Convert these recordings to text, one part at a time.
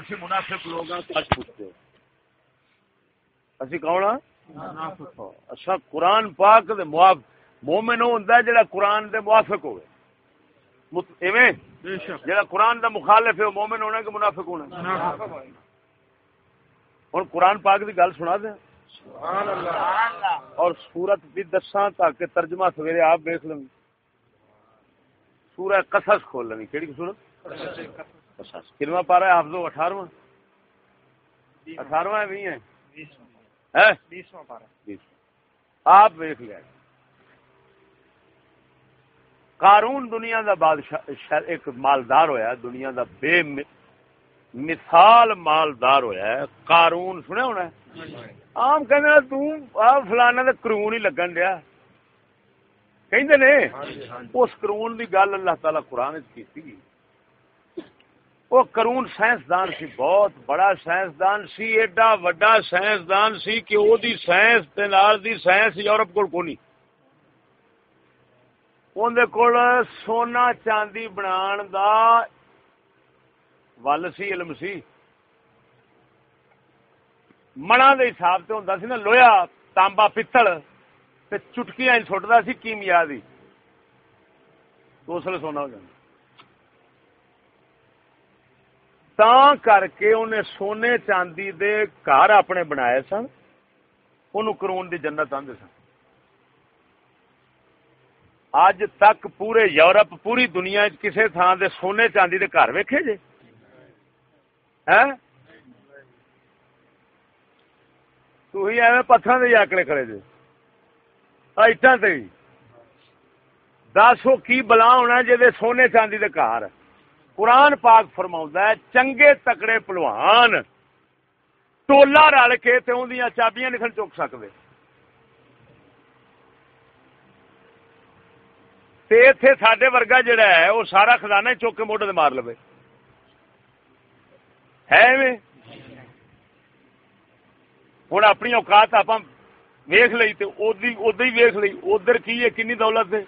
اسی منافق لوگ سچ پوچھتے اسی کون ہاں اچھا قرآن پاک دے معاف مومن ہوندا ہے جڑا قرآن دے موافق ہوئے۔ ایویں؟ جڑا قرآن دا مخالف ہے وہ مومن ہونا کہ منافق ہونا ہوں قرآن پاک دی گل سنا دیں۔ اور سورت بھی دساں تاکہ ترجمہ سویرے آپ دیکھ لیں۔ سورہ قصص کھول لیں کہڑی سورت؟ کنواں پارا ہے؟ حافظ اٹھارواں؟ اٹھارواں بھی ہے۔ آپ دیکھ لیا قارون دنیا دا بادشاہ ایک مالدار ہویا دنیا دا بے مثال مالدار ہویا ہے۔ قارون سنیا ہونا ہے؟ آم کہنے تم فلانا دا کرون ہی لگن دیا۔ کہیں نے؟ اس کرون دی گل اللہ تعالی قرآن کی وہ کرون سائنسدان سی، بہت بڑا سائنسدان سی، ایڈا وڈا سائنسدان سی کہ وہ دی سائنس تے نال دی سائنس یورپ کول کونی۔ اون دے کول سونا چاندی بنان دا ول سی، علم سی۔ منا دے حساب سے ہوندا سی نا لویا تانبا پتل تے چٹکیاں سٹدا سی، کیمیا دی۔ تو اس لیے سونا ہو جاتا تا کر کے انہیں سونے چاندی دے گھر اپنے بنائے سن ان کرون دی جنت آدھے سن اج تک پورے یورپ پوری دنیا کسی تھان دے سونے چاندی دے گھر ویکھے جے تھی ایویں پتھر دے آکڑے کھڑے جے اٹھا سے دس وہ کی بلا ہونا جی سونے چاندی دے گھر قرآن پاک فرما ہے، چنگے تکڑے پلوان ٹولا رل کے اندیاں چابیاں نکل چک سکتے اتے سڈے ورگا جڑا ہے وہ سارا خزانہ چوک کے موڈے مار لو ہے ہوں اپنی اوقات آپ ویخ لی تو ادھر ہی ویخ لی ادھر کی ہے، کنی دولت ہے؟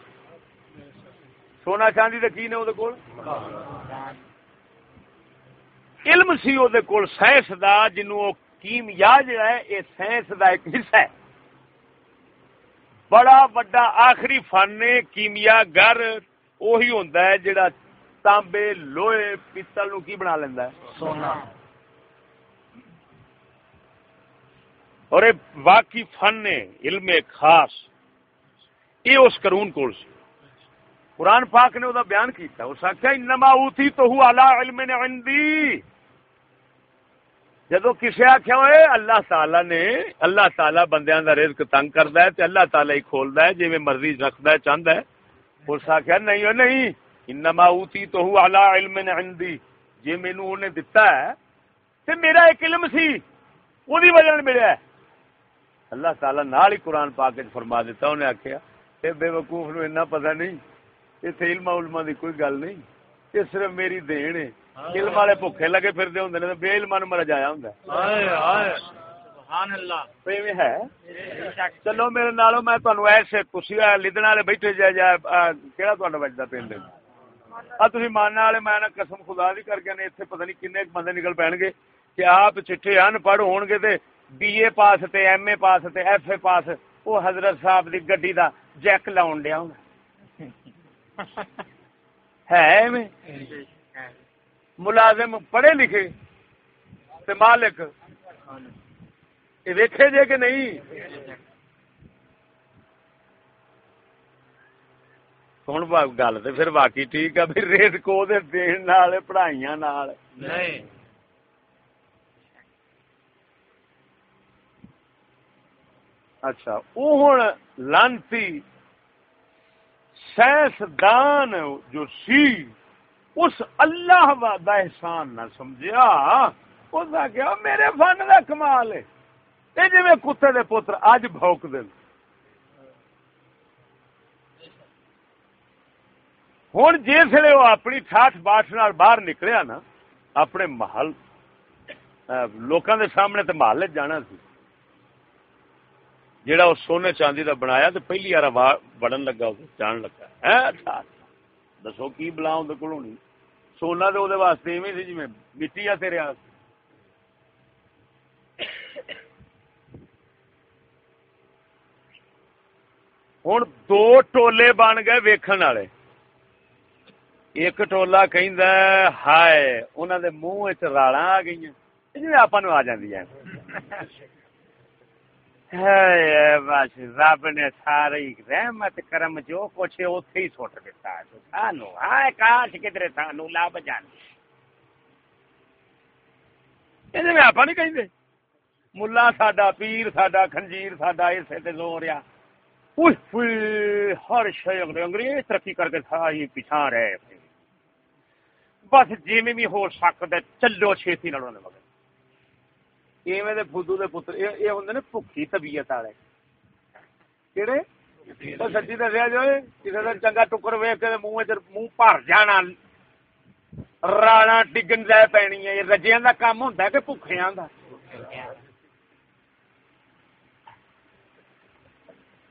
سونا چاندی تو کی نے وہ علم سی وہ کول سائنس دا جنو کیمیا جڑا ہے یہ سائنس دا ایک حصہ ہے۔ بڑا بڑا آخری فن کیمیا گر اہی ہوندا ہے جڑا تانبے لوہے پتل نو کی بنا لیندا ہے؟ سونا۔ اور واقعی فن علم خاص۔ یہ اس کرون کول سی۔ قرآن پاک نے وہ بیان کیتا اس آخیا انما اوتی تو ہوا علم عندی جدو کسی آخیا ہوئے، اللہ تعالی نے، اللہ تعالی بندیاں دا رزق تنگ کردا ہے تے اللہ تعالی ہی کھولدا ہے، جویں مرضی رکھدا ہے، چاہندا ہے۔ اس آخیا نہیں او نہیں، انما اوتی تو ہوا علم عندی۔ جے مینوں اونے دتا ہے، تے میرا ایک علم سی اودی وجہ نال ملیا ہے۔ اللہ تعالی نال ہی قرآن پاک وچ فرما دیتا انہیں آخیا تے بے وقوف نو اتنا پتہ نہیں اتنے علم علما دی کوئی گل نہیں۔ یہ صرف میری دین ہے۔ علم والے بھوکے لگے پھرتے ہوں نے بے علم مر جایا ہوں ہے۔ چلو میرے نالو میں تمہیں ایسے کسی لدن والے بیٹھے جائے جائے کہڑا تا بجتا پنڈ تھی ماننے والے میں قسم خدا دی کر کے اتنے پتہ نہیں کن بندے نکل پین گے کہ آپ چٹھے ان پڑھ ہو گے بی اے پاس تے ایم اے پاس تے ایف اے پاس وہ حضرت صاحب دی گڈی دا جیک لاؤن ڈیا ہوں ہے ملازم پڑھے لکھے تے مالک ویکھے جے کہ نہیں؟ ہوں گل تو پھر باقی ٹھیک ہے پھر ریت کو دین پڑھائیاں اچھا وہ ہوں لانتی سائنسدان جو سی، اس اللہ دا احسان نہ سمجھا اس آخیا میرے فن کا کمال ہے۔ یہ جی کتے دے پتر اج بوک دل۔ ہوں جسے وہ اپنی ٹھاٹ باٹ باہر نکلیا نا، اپنے محل لوکاں دے سامنے تے محل جانا سی۔ جیڑا وہ سونے چاندی دا بنایا تو پہلی یار بڑن لگا جان لگا۔ دسو کی بلا اندر کو ہونی؟ سونا تو وہ واسطے ایویں سی جی مٹی آ تیرے ہوں دو ٹولے بن گئے ویکن والے۔ ایک ٹولا کہ ہائے، انہاں دے منہ وچ آ گئی جی آپاں آ جاندیاں بس رب نے ساری رحمت کرم جو کچھ اتے ہی سٹ دتا سانو ہائے کاش کدھر سانو لب جانے آپ نہیں کہیں ملا ساڈا پیر ساڈا خنجیر ساڈا اسے تے زور آ ہر شہر انگریز ترقی کر کے ساری پیچھا رہے بس جی بھی ہو سکتا چلو چھتی نہ مگر ایویں دے فدو دے پتر یہ ہوں نے بھوکی طبیعت والے۔ کہڑے سچی دسیا جو کسی دن چنگا ٹکر ویک کے منہ منہ بھر جانا۔ راڑا ڈگن جائے پینی ہے رجیا کا کام ہوں کہ بھوکھیا کا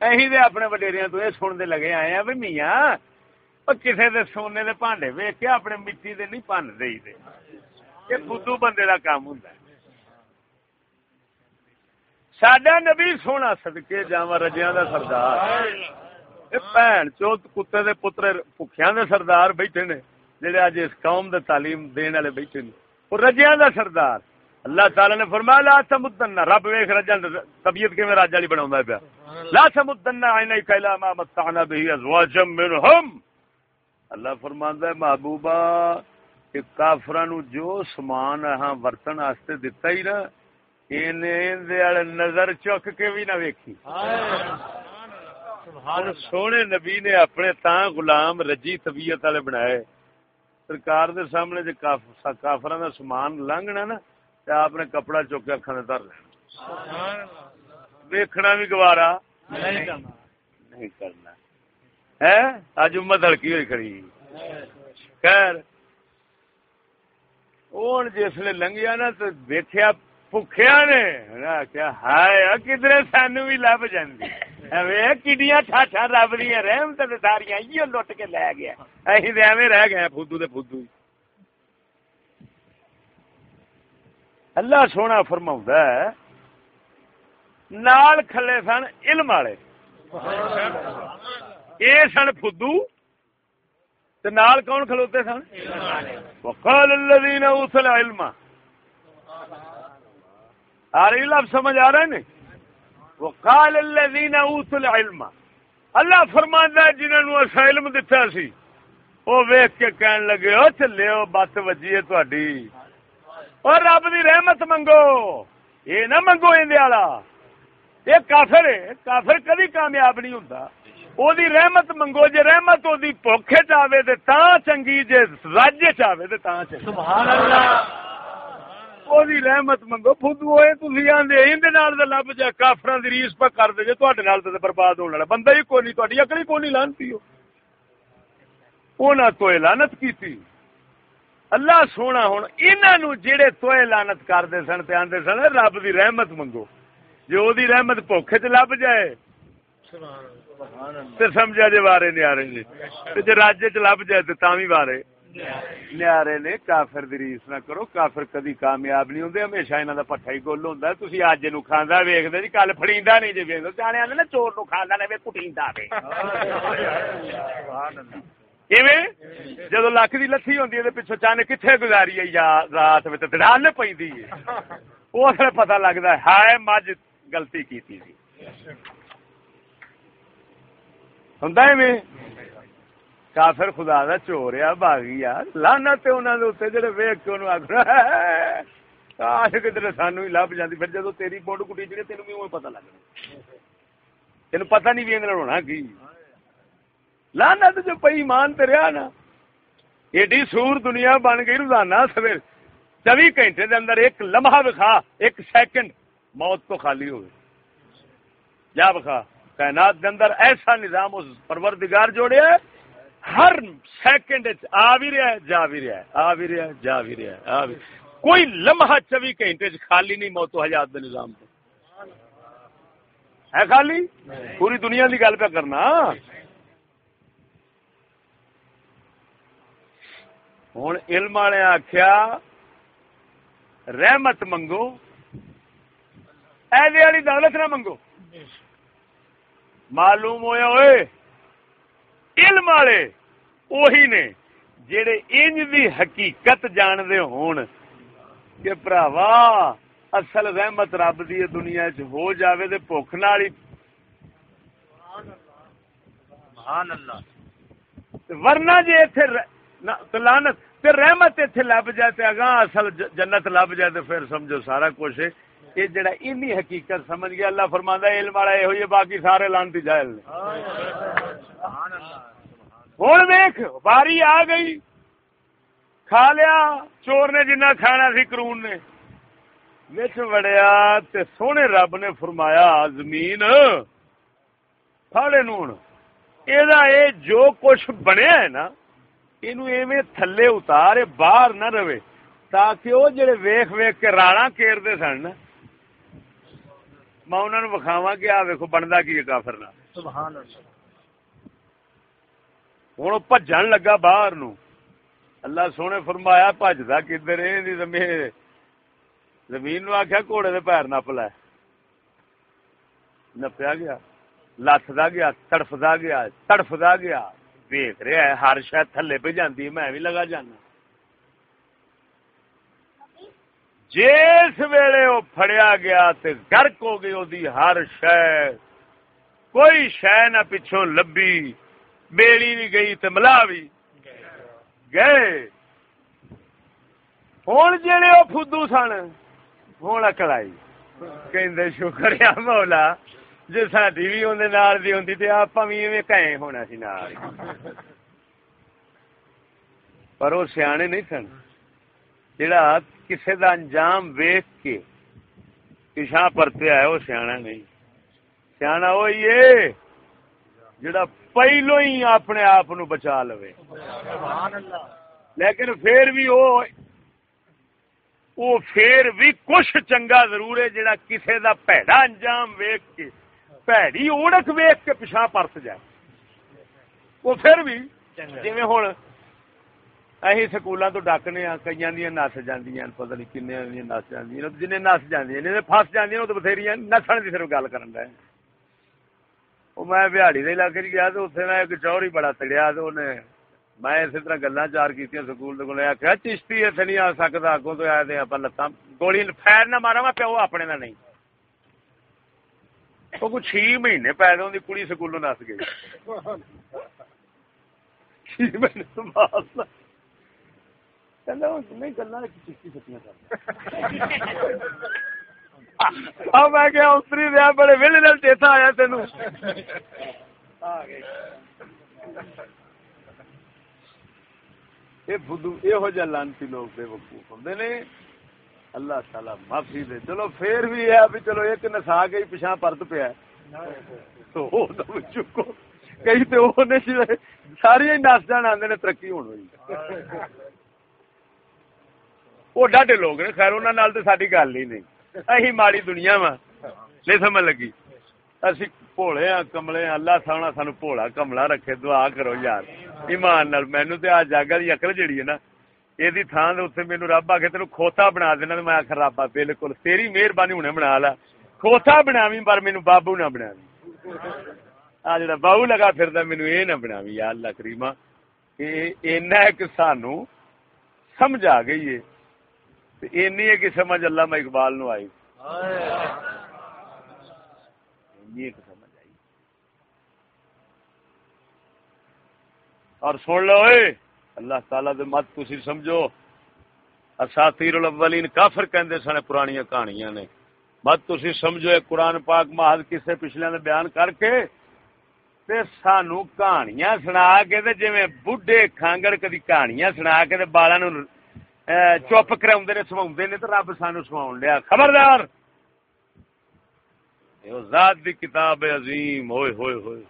اہی دے اپنے وڈیریاں تو یہ سنتے لگے آئے ہیں بھی میاں کسی دے سونے دے پانڈے ویک کے اپنے مٹی دے نہیں پن دے۔ یہ بدھو بندے دا کام ہوں سڈا نبی سونا سدکے جا رجیا دا سردار بھن چوت کتے دے پتر پکھیا دے سردار بیٹھے نے جڑے اج اس قوم دے تعلیم دین والے بیٹھے نے وہ رجیا دا سردار اللہ تعالی نے فرمایا لا تمدن رب ویکھ رجا طبیعت کیویں راج والی بناوندا پیا لا تمدن عینیک الا ما متعنا به ازواجا منهم اللہ فرماندا ہے محبوبا کہ کافراں نو جو سامان ہاں ورتن واسطے دتا ہی نا نظر چک کے بھی نہ ویکھی۔ سونے نبی نے اپنے تا غلام رجی طبیعت والے بنائے۔ سرکار دے سامنے جی کافر دا سامان لنگنا نا تو آپ نے کپڑا چک کے اکھا دھر لینا۔ ویکھنا بھی گوارا۔ نہیں کرنا۔ ہے؟ اج امت ہلکی ہوئی کھڑی۔ خیر۔ جسے لنگیا نا تو دیکھا بکیا نے کیا ہائے کدھر سان بھی لب جی ٹھاٹا رب دیا رحمت ساریا لٹ کے لے گیا اہ ایویں رہ گئے اللہ سونا فرما نال کھلے سن علم والے یہ سن فدو نال کون کھلوتے سن وقال الذين اوتوا العلم آ رہی لفظ سمجھ آ رہے ہیں وہ کال الذین اوتوا العلم۔ اللہ فرماندا ہے جنہاں نو اسا علم دتا سی۔ او ویکھ کے کہن لگے، او چلے، او بات وجی ہے تہاڈی اور رب دی رحمت منگو۔ اے نہ منگو ایندے والا اے کافر ہے کافر کبھی کامیاب نہیں ہوندا۔ او دی رحمت منگو، جے رحمت او دی بھوکے چاوے تے تاں چنگی، جے راجے چاوے تے تاں چنگی۔ سبحان اللہ۔ رحمت منگو فدو لب جائے کافر ریس پہ کر دے تے برباد ہونے والا بندہ ہی کوئی نہیں کوئی نہیں لانتی ہو تو لانت کی تھی اللہ سونا ہوں انہوں جہے توئے لانت کرتے سن تے آدھے سن رب دی رحمت منگو جی وہ رحمت پوکھے چ لب جائے سمجھا جی وارے نہیں آ رہے جی راجے چ لب جائے تو بھی وارے نیارے نے کافر دی ریس نہ کرو کافر کدی کامیاب نہیں ہوندے ہمیشہ انہاں دا پٹھا ہی گول ہوندا ہے تسی اج نو کھاندا ویکھدے جی کل پھڑیندا نہیں جی ویکھدے جانے آندے نا چور نو کھاندا نہیں وے کٹیندا وے سبحان اللہ ایویں جدو لکھ دی لتھی ہوندی ہے تے پیچھے چانے کتھے گزاری ہے یا رات وچ تے دڑال پیندی ہے او اصل پتہ لگدا ہے ہائے مجھ غلطی کیتی سی ہوندا ایویں کافر خدا دا چور آ باغی آ لانا تے انہاں دے اوتے جڑے ویکھ کے انہوں آکھنا کاش کدھر سانو ہی لب جاندی، پھر جدوں تیری بونڈ کٹی جڑے تینوں بھی اوے پتہ لگنا تینوں پتہ نہیں بھی اندر ہونا کی۔ لانا تے جو پئی ایمان تے رہیا نا، ایڈی سور دنیا بن گئی روزانہ، سویر چوبی گھنٹے دے اندر ایک لمحہ بکھا ایک سیکنڈ موت تو خالی ہوئے۔ جا بکھا کائنات دے اندر ایسا نظام اس پروردگار جوڑے ہے ہر سیکنڈ آ بھی رہا ہے، جا بھی رہا ہے، آ بھی رہا ہے، جا بھی رہا ہے، آ بھی کوئی لمحہ چوبی گھنٹے خالی نہیں موتو حیات نظام تو ہے خالی؟ پوری دنیا کی گل پہ کرنا۔ ہوں علم والے آخیا رحمت منگو ایسے والی دولت نہ منگو۔ معلوم ہویا ہوئے علم والے وہی نے جڑے انج دی حقیقت جان دے ہون کہ پراوا اصل رحمت رب دی دنیا چ ہو جاوے تے بھوک نال سبحان اللہ ورنہ جے ایتھے لعنت تے رحمت ایتھے لب جائے تے اگاں اصل جنت لب جائے تے پھر سمجھو سارا کچھ یہ جڑا اینی حقیقت سمجھ گیا اللہ فرماندا ہے علم والا یہ باقی سارے لانتی جاہل نے ہن دیکھ باری آ گئی۔ کھا لیا، چور نے جنہ کھانا سی کرون نے۔ وچ وڑیا تے سونے رب نے فرمایا، زمین، پھاڑے نون ایدا اے جو کچھ بنیا ہے نا، اینو ایویں تھلے اتارے باہر نہ رہے، تاکہ وہ جڑے ویخ ویخ کے راڑا کیرتے سن میں انہوں نے وکھاوا کہ آ ویکو بنتا کی کافر نہ۔ سبحان اللہ۔ ہوں بجن لگا باہر نو اللہ سونے فرمایا بجتا کدھر زمین زمین نو آخیا گھوڑے کے پیر نپ لے نپیا گیا لتھدا گیا تڑفدا گیا تڑفدا گیا ویخ رہا ہے ہر شاید تھلے پہ جاندی میں بھی لگا جانا جس ویلے وہ فڑیا گیا تے گرک ہو گئی دی ہر شہ کوئی شہ نہ پچھوں لبی بیڑی بھی گئی تے ملا بھی۔ گئے۔ ہوں جڑے وہ فدو سن ہوں اکل آئی۔ کہ شکر ہے مولا جی ساری بھی اندر دی ہوں تو آپ بھی ایویں کہیں ہونا سی نال۔ پر وہ سیانے نہیں سن۔ جڑا کسی دا انجام ویخ کے پیچھا پرتیا ہے وہ سیاح نہیں۔ سیاح وہی ہے۔ جڑا پہلو ہی اپنے آپ بچا لو لیکن پھر بھی وہ وہ پھر بھی کچھ چنگا ضرور ہے جڑا کسی دا پیڑا انجام ویخ کے پیڑی اوڑک ویخ کے پیچھا پرت جائے۔ وہ پھر بھی جی ہوں اہی سکولوں تو ڈکنے کئی دیا نس جی پتہ نہیں کن نس جی جن نس جی فس جی تو بتھیری نسن کی صرف گل کر میں بہاڑی کے علاقے گیا تو اتنے میں ایک چور بڑا تڑیا تو انہیں میں اسی طرح گلا چار کی سکول کو آخیا چشتی اتنے نہیں آ سکتا اگوں تو آئے آپ لتاں گولی فیر نہ مارا میں پیو اپنے کا نہیں وہ کچھ چھ مہینے پیدا ہوتی کڑی سکولوں نس گئی چھ مہینے چلو نہیں گلا چشتی سکیاں میں کیا اتری دیا بڑے ویلے نال چیتا آیا تین یہ لانتی لوگ بے وقوف ہوں نے اللہ تعالی معافی دے۔ چلو پھر بھی ہے بھی چلو ایک نسا گئی پچھا پرت پیا تو چکو۔ کئی تو ساری نس جان آدھے ترقی ہوئی۔ وہ ڈاڈے لوگ نے خیر انہوں تو ساری گل ہی نہیں۔ اہی ماڑی دنیا وا نہیں سمجھ لگی اسی بھولے ہاں کملے ہاں اللہ سونا سانو بھولا کملا رکھے دعا کرو یار ایمان نال مینو تے آ جاگا دی اکل جڑی ہے نا یہ تھان اتنے مینو رب آ کے کھوتا بنا دینا تے میں آخر رب بالکل تیری مہربانی ہونے بنا لا کھوتا بناوی پر مینو بابو نہ بنا آ جڑا باہو لگا پھر مینو یہ نہ بناوی یا اللہ کریما اینا ایک سانو سمجھ آ گئی ہے اینی ہے کہ سمجھ اللہ میں اقبال نو آئی سمجھ آئی اور سن لو اے اللہ تعالی دے مت تسی سمجھو اساطیر الاولین کافر کہندے سن پرانیاں کہانیاں نے مت تسی سمجھو اے قرآن پاک محض کسے پچھلے نے بیان کر کے تے سانو کہانیاں سنا کے تے جویں بڈھے کھانگڑ کدی کہانیاں سنا کے تے بالاں نو چپ کرا نے سوا نے تو رب سان سوا لیا خبردار ذات دی کتاب عظیم ہوئے ہوئے ہوئے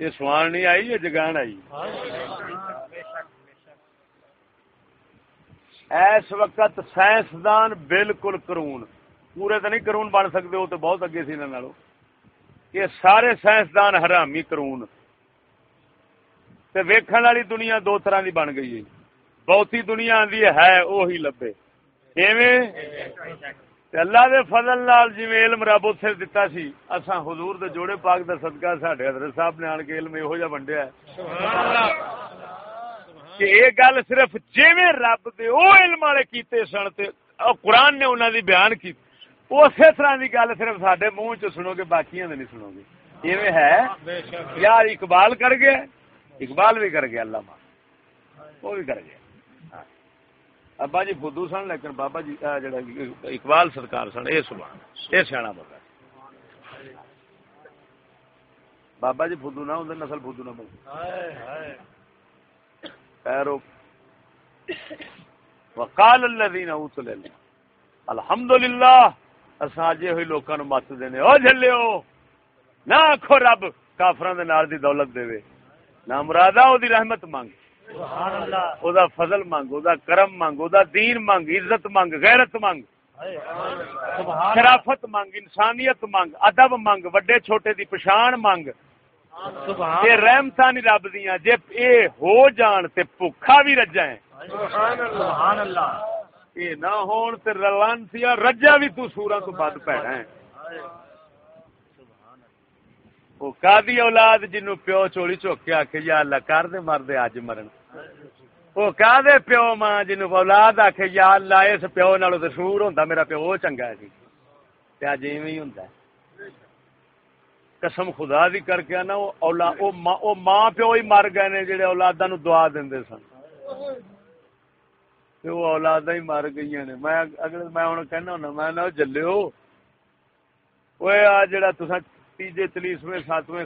یہ سوان نہیں آئی یہ جگان آئی اس وقت سائنسدان بالکل کرون پورے تو نہیں کرون بن سکتے وہ تو بہت اگے سی یہ سارے سائنسدان حرامی کرون ویکھن والی دنیا دو طرح کی بن گئی ہے بہتی دنیا آدھی ہے وہی لبے اللہ دے فضل نال جی علم رب اتنے دتا سی اساں حضور دے جوڑے پاک دا صدقہ ساڈے حضرت صاحب نے آن کے علم یہو جا ونڈیا ہے کہ یہ گل صرف جویں رب دے او علم والے کیتے سن تے قرآن نے انہاں دی بیان کی اسی طرح دی گل صرف ساڈے منہ چ سنو گے باقیاں دے نہیں سنو گے ایویں ہے یار اقبال کر گیا اقبال بھی کر گیا اللہ وہ بھی کر گیا ابا جی بدھو سن، لیکن بابا جی جڑا اقبال سرکار سن یہ سبحان یہ سیاح بتا بابا جی فدو نہ ہوں، نسل فدو نہ بول پیرو وقال الذين اوتوا العلم۔ الحمد للہ اساں جے ہوئی لوکاں نو مت دینے۔ او جھلیو، نہ آکھو رب کافراں دے نال دی دولت دے وے۔ نہ مرادا او دی رحمت مانگ او دا فضل مانگ او دا کرم مانگ او دا دین مانگ عزت مانگ غیرت مانگ شرافت مانگ انسانیت مانگ ادب مانگ وڈے چھوٹے دی پچھان مانگ۔ یہ رحمتاں نہیں رب دیاں جے اے ہو جان تے بھوکا بھی رجا ہے۔ سبحان اللہ۔ اے نہ ہون تے رلانسیا رجا بھی تو سوراں تو بد پیڑا ہے۔ وہ کادی اولاد جنو پیو چولی چوک کے آکھے یا اللہ کر دے مر دے اج مرن وہ کا دے پیو ماں جنو اولاد آکھے یا اللہ اس پیو نالو تے سور ہوندا میرا پیو چنگا سی تے اج ایویں ہی ہوندا قسم خدا دی کر کے نا او اولاد او ماں او ماں پیو ہی مر گئے نے جڑے اولاداں نو دعا دیندے سن تے او اولاداں ہی مر گئیاں نے میں اگلے میں ہن کہنا ہوں میں نہ جلیو اوے آ جڑا تساں تیجے تلیسویں ساتویں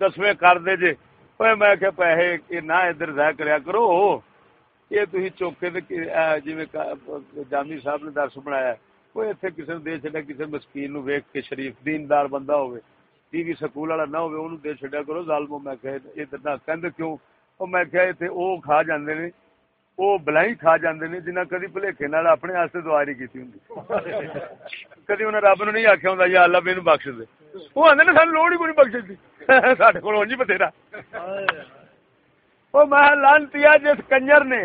دسویں کر دے جے میں کہ پیسے نہ ادھر ضائع کریا کرو یہ تھی چوکے جی جامی صاحب نے درس بنایا کوئی اتنے کسی نے دے چڑیا کسی مسکین ویک کے شریف دیندار بندہ ہوئے ٹی وی سکول والا نہ ہوئے انہوں دے چڑیا کرو ظالمو میں کہ ادھر نہ کیوں او میں کہ اتنے او کھا جاندے نے وہ بلائی کھا جاندے نے جنہ کدی بھلےکے نال اپنے واسطے دعا نہیں کیتی ہوندی کدی انہاں رب نو نہیں آکھیا ہوندا یا اللہ مینوں بخش دے وہ نے سانو لوڑ ہی کوئی بخش دی کول اونج بتھیرا او میں لانتی جس کنجر نے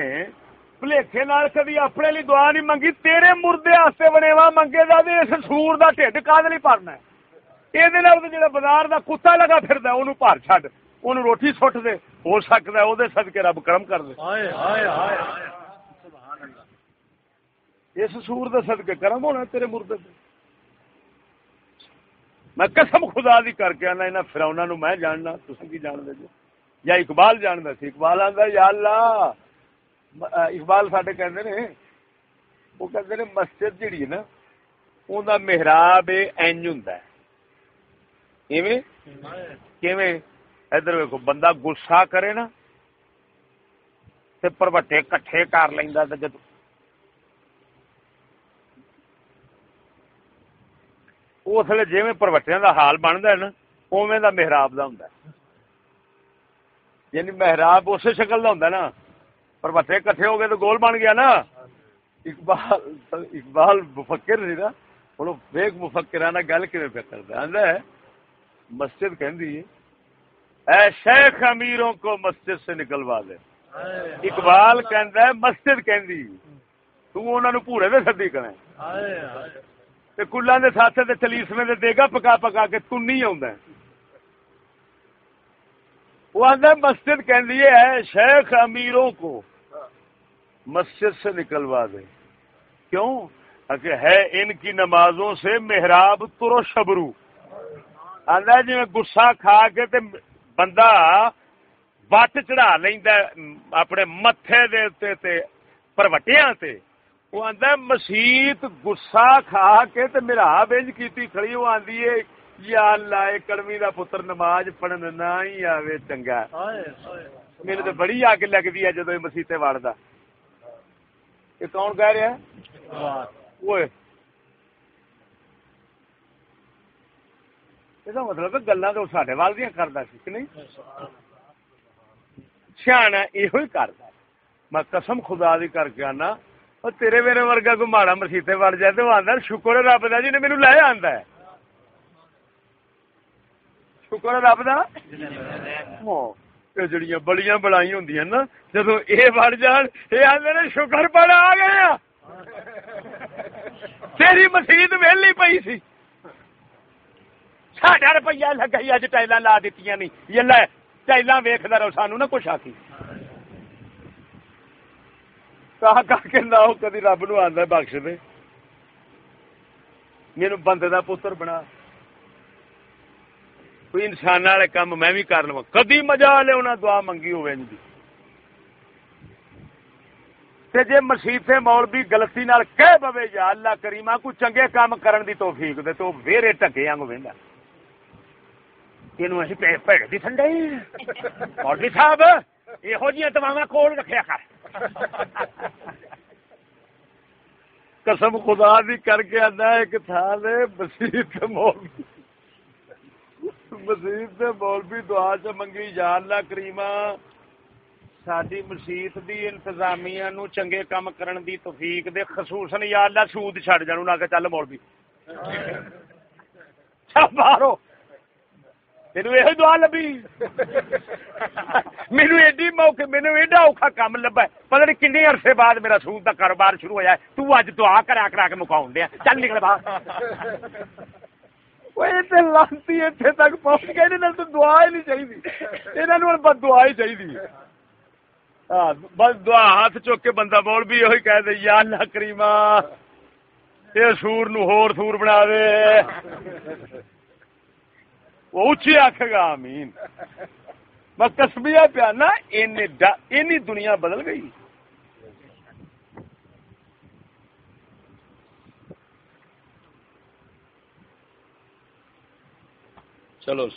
بھلےکے نال کدی اپنے لیے دعا نہیں منگی تیرے مردے واسطے بنےوا منگے دا تے اس سور دا ٹھڈ کاد نہیں بھرنا اے دے نال جڑا بازار دا کتا لگا پھردا اونوں بھر چھڈ اونوں روٹی سٹ دے ہو سکتا ہے وہ سدکے رب کرم کر دے اس سور دے سدکے کرم ہونا تیرے مردے میں قسم خدا دی کر کے آنا یہاں فراؤنا نو میں جاننا تھی کی جان دے جو۔ یا اقبال جانتا سی، اقبال آتا یا اللہ، اقبال سڈے کہتے نے، وہ کہتے نے مسجد جیڑی ہے نا، ان محراب اینج ہوں ادھر ویکو بندہ گسا کرے نا، تے پروٹے کٹھے کر لینا جد اس لیے جی پروٹیا کا حال بنتا ہے نا اوے دا محراب دا ہوں یعنی محراب اسی شکل کا ہوں نا۔ پروٹے کٹھے ہو گئے تو گول بن گیا نا۔ اقبال اقبال مفکر سی نا۔ ہوں ویک مفکرانہ گل کھے پہ کرتا ہے؟ مسجد کہ اے شیخ امیروں کو مسجد سے نکلوا دے۔ اقبال کہندا ہے، مسجد کہندی تو انہاں نو پورے دے سدی کرے تے کلاں دے ساتھ تے چلیسویں دے دے گا پکا پکا کے تو نہیں آوندا وہ آندا مسجد کہندی ہے شیخ امیروں کو مسجد سے نکلوا دے۔ کیوں؟ کہ ہے ان کی نمازوں سے محراب ترو شبرو۔ آندا جی میں گسا کھا کے تے بندہ وٹ چڑھا لینا اپنے متے دے پروٹیا سے وہ آدھا مسیت گسا کھا کے تے میرا بینج کیتی کھڑی وہ آندی ہے یا اللہ کڑمی دا پتر نماز پڑھن نہ ہی آوے چنگا میرے تو بڑی آگ لگتی ہے جدو مسیتے وڑتا یہ کون کہہ رہا ہے یہ مطلب گلا تو سڈے وال دیا کرتا سی کہ نہیں سیاح یہ کرتا میں قسم خدا دی کر کے آنا اور تیرے میرے ورگا کو ماڑا مسیطے وڑ جائے تو آدھا شکر رب دا جی نے میرے لے آندا ہے شکر رب دا جڑیاں بڑیاں بڑائی ہوں نا جدو یہ بڑھ جان یہ آدھے شکر پڑ آ گئے تیری مسیت ویلی پئی سی ساڈا روپیہ لگا اج ٹائل لا دیتی نہیں یہ لے ٹائل ویختا رہو سانو نہ کچھ آتی کے نہ کدی رب نو آدھا بخش دے میرے بندے دا پتر بنا کوئی انسان والے کام میں بھی کر لوا کدی مزہ لے انہیں دعا منگی تے جے مسیفے مولوی گلتی نال کہہ پوے یا اللہ کریمہ کو چنگے کام کرن دی توفیق دے تو ویرے ٹکے آنگ ویندا اینو اسی پہ پیڑ دی ٹھنڈے مولوی صاحب یہو جیاں دواواں کول رکھیا کر قسم خدا دی کر کے آنا ایک تھا دے مسیح مولوی۔ مسیح سے مولوی دعا چ منگی۔ یا اللہ کریمہ ساری مسیت دی انتظامیہ نو چنگے کام کرن دی توفیق دے، خصوصاً یا اللہ سود چھڑ جانو نہ کہ چل مولوی۔ چل مینو یہ دعا لبی مینو ایڈی موقع مینو ایڈا اوکھا کام لبا ہے پتہ نہیں کنے عرصے بعد میرا سود دا کاروبار شروع ہویا ہے تو اج دعا کرا کرا کے مکاؤں دیا چل نکل باہر لانتی اتنے تک پہنچ گئے تو دعا ہی نہیں چاہیے یہاں بس دعا ہی چاہیے بس دعا ہاتھ چک کے بندہ بول بھی یہ کہہ دے یا اللہ کریما یہ سور نو ہور سور بنا دے وہ اچھی آخ گا آمین۔ میں کسبیا پیا نا اینی دنیا بدل گئی۔ چلو